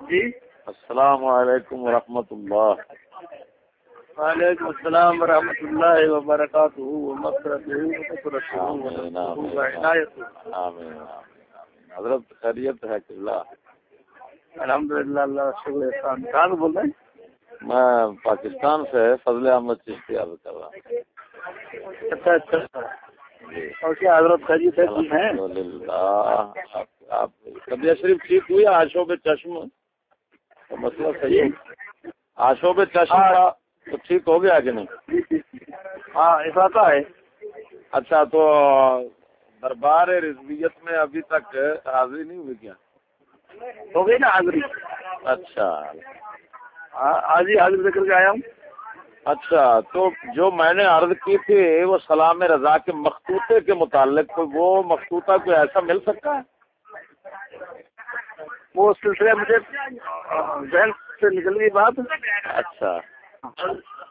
جی؟ السلام علیکم ورحمۃ اللہ۔ وعلیکم السلام ورحمۃ اللہ وبرکاتہ۔ حضرت خیریت ہے الحمد للہ اللہ کا شکر احسان۔ کہاں سے بول رہے ہیں؟ میں پاکستان سے فضل احمد چشتی عرض کر رہا ہوں۔ اچھا اچھا۔ اور کیا حضرت خیریت ہے آپ طبیعت شریف ٹھیک ہوئی؟ آشوب چشم۔ تو مسئلہ صحیح ہے۔ آشوب چشم کا تو ٹھیک ہو گیا کہ نہیں؟ ہاں ایسا ہے۔ اچھا تو دربار رضویت میں ابھی تک حاضری نہیں ہوئی کیا؟ ہو گئی نا حاضری۔ اچھا۔ ہاں آج ہی حاضر کر کے آیا ہوں۔ اچھا تو جو میں نے عرض کی تھی وہ سلام رضا کے مخطوطے کے متعلق وہ مخطوطہ کوئی ایسا مل سکتا ہے؟ وہ سلسلہ مجھے ذہن سے نکل گئی بات۔ اچھا۔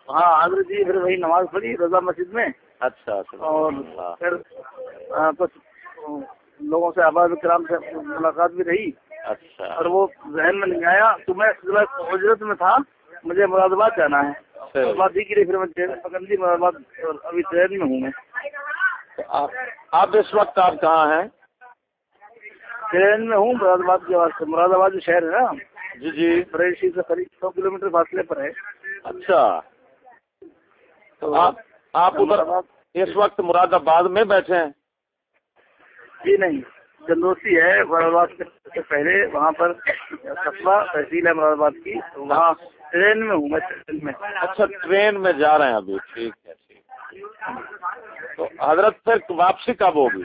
ہاں حاضر جی پھر وہی نماز پڑھی رضا مسجد میں۔ اچھا اور پھر کچھ لوگوں سے آباد کرام سے ملاقات بھی رہی۔ اچھا۔ اور وہ ذہن میں نہیں آیا تو میں حجرت میں تھا مجھے مراد آباد جانا ہے۔ ہی کے لیے پھر میں ٹرین پکڑ لی مراد آباد ابھی ٹرین میں ہوں میں۔ آپ اس وقت آپ کہاں ہیں؟ ٹرین میں ہوں مراد آباد کے واسطے مراد آباد جو شہر ہے نا جی جی۔ بریشی سے قریب سو کلو میٹر فاصلے پر ہے۔ اچھا۔ تو آپ ادھر اس وقت مراد آباد میں بیٹھے ہیں؟ جی نہیں چندوسی ہے مراد آباد سے پہلے وہاں پر قصبہ تحصیل ہے مراد آباد کی۔ وہاں ٹرین میں ہوں میں ٹرین میں۔ اچھا ٹرین میں جا رہے ہیں ابھی ٹھیک ہے ٹھیک۔ ہے تو حضرت پھر واپسی کب ہوگی؟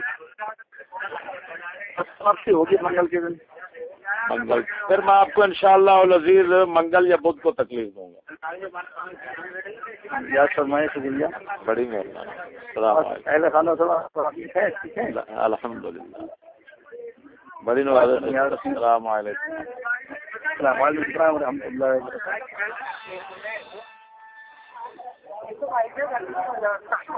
واپسی ہوگی منگل۔ کے دن منگل پھر میں آپ کو انشاءاللہ العزیز منگل یا بدھ کو تکلیف دوں گا۔ شکریہ۔ بڑی مہربانی۔ الحمد للہ بڑی نوازش۔ السلام علیکم۔ السلام علیکم ورحمۃ اللہ وبرکاتہ۔